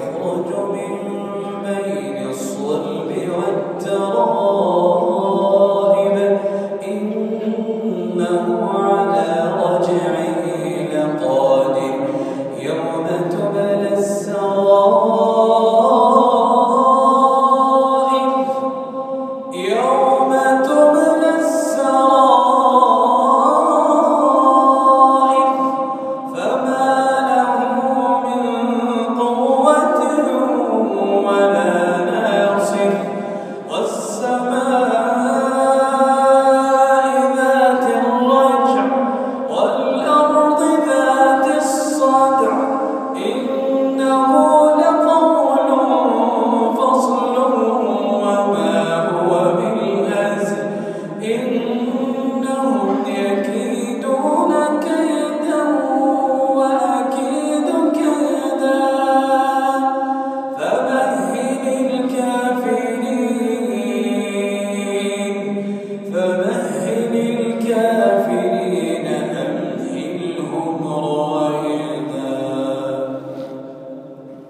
the Lord.